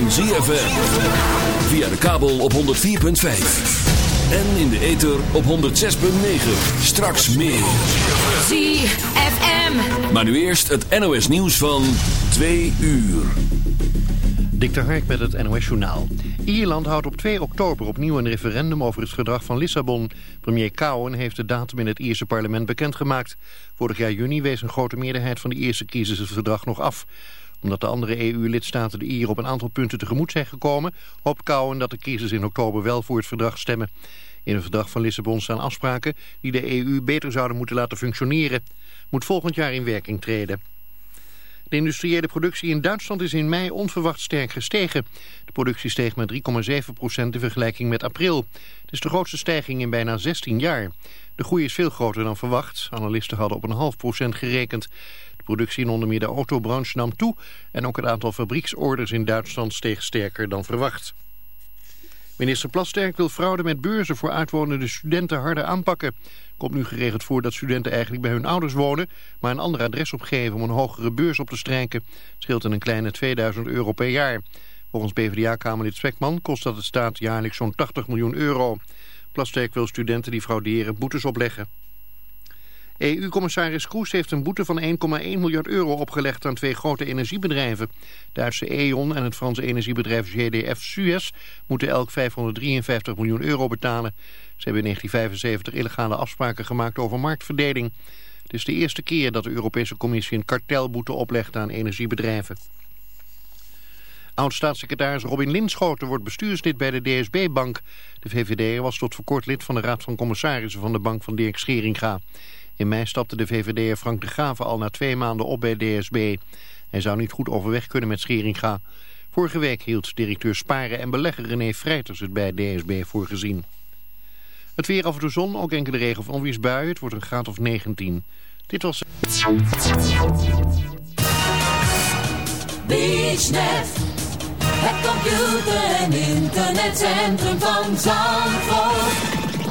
van ZFM. Via de kabel op 104.5. En in de ether op 106.9. Straks meer. ZFM. Maar nu eerst het NOS nieuws van 2 uur. Dik Hark met het NOS journaal. Ierland houdt op 2 oktober opnieuw een referendum over het verdrag van Lissabon. Premier Cowen heeft de datum in het Ierse parlement bekendgemaakt. Vorig jaar juni wees een grote meerderheid van de Ierse kiezers het verdrag nog af omdat de andere EU-lidstaten de Ieren op een aantal punten tegemoet zijn gekomen, hoopt dat de kiezers in oktober wel voor het verdrag stemmen. In het verdrag van Lissabon staan afspraken die de EU beter zouden moeten laten functioneren. Moet volgend jaar in werking treden. De industriële productie in Duitsland is in mei onverwacht sterk gestegen. De productie steeg met 3,7% in vergelijking met april. Het is de grootste stijging in bijna 16 jaar. De groei is veel groter dan verwacht. Analisten hadden op een half procent gerekend productie in onder meer de autobranche nam toe en ook het aantal fabrieksorders in Duitsland steeg sterker dan verwacht. Minister Plasterk wil fraude met beurzen voor uitwonende studenten harder aanpakken. Komt nu geregeld voor dat studenten eigenlijk bij hun ouders wonen, maar een ander adres opgeven om een hogere beurs op te strijken. Scheelt een kleine 2000 euro per jaar. Volgens PvdA-kamerlid Spekman kost dat het staat jaarlijks zo'n 80 miljoen euro. Plasterk wil studenten die frauderen boetes opleggen. EU-commissaris Kroes heeft een boete van 1,1 miljard euro opgelegd aan twee grote energiebedrijven. Duitse E.ON en het Franse energiebedrijf GDF Suez moeten elk 553 miljoen euro betalen. Ze hebben in 1975 illegale afspraken gemaakt over marktverdeling. Het is de eerste keer dat de Europese Commissie een kartelboete oplegt aan energiebedrijven. Oud-staatssecretaris Robin Linschoten wordt bestuurslid bij de DSB-bank. De VVD was tot voor kort lid van de Raad van Commissarissen van de bank van Dirk Scheringa. In mei stapte de VVD'er Frank de Graven al na twee maanden op bij DSB. Hij zou niet goed overweg kunnen met Scheringa. Vorige week hield directeur Sparen en belegger René Freiters het bij DSB voor gezien. Het weer af en toe zon, ook enkele regen of onweersbuien. Het wordt een graad of 19. Dit was... Het computer- en internetcentrum van Zandvoort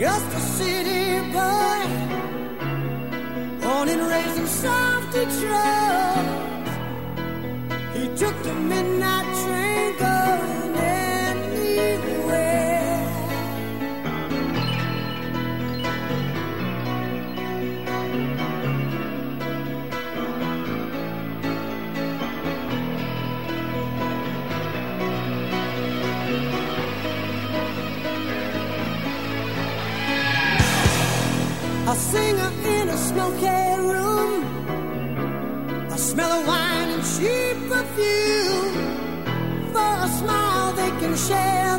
Just a city boy, born and raised in South Detroit. He took the midnight smoky room. A smell of wine and cheap perfume. For a smile they can share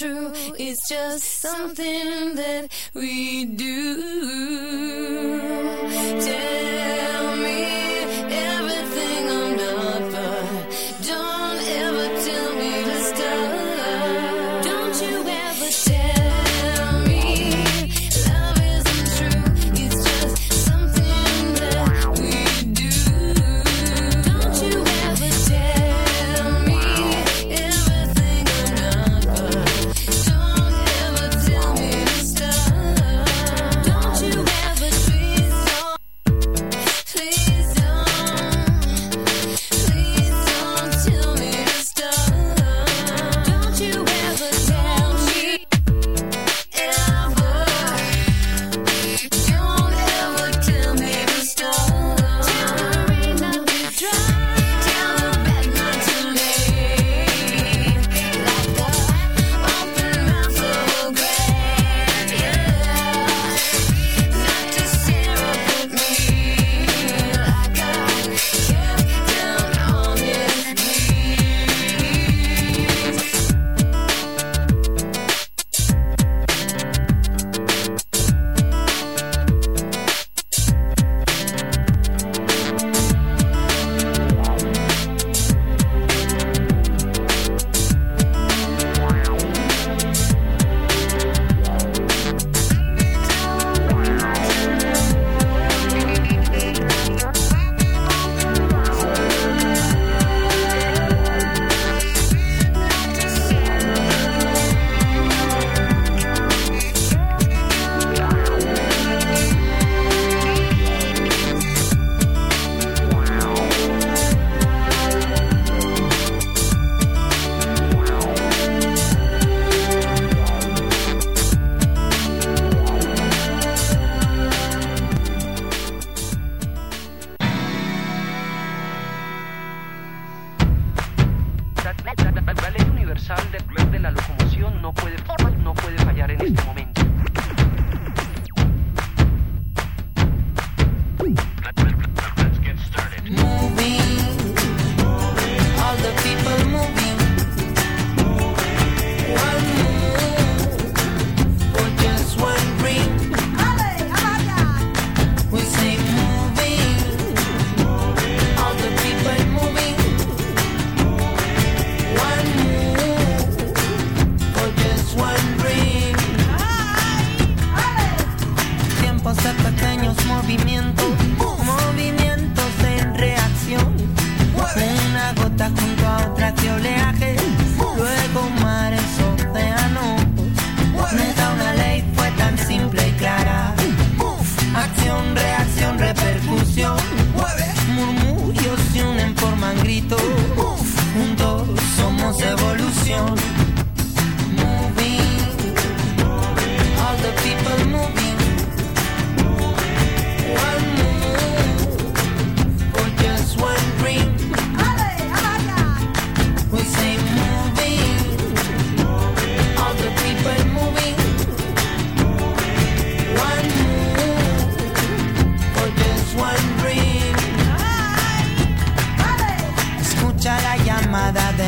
true. It's just something that we do. Tell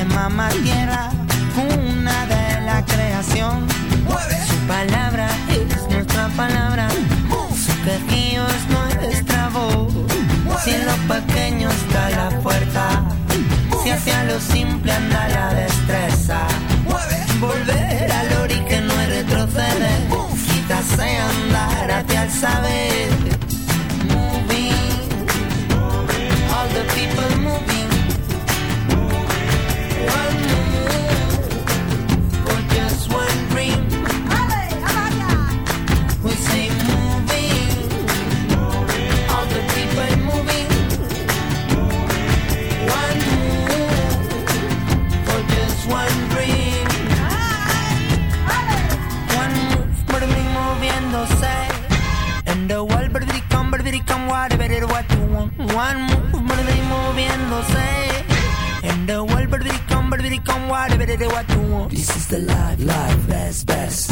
mamá tierra, una de la creación. Su palabra es nuestra palabra, su quejío es nuestra voz. Si en lo pequeño está la puerta, si hacia lo simple anda la de they want. This is the life, life, best, best.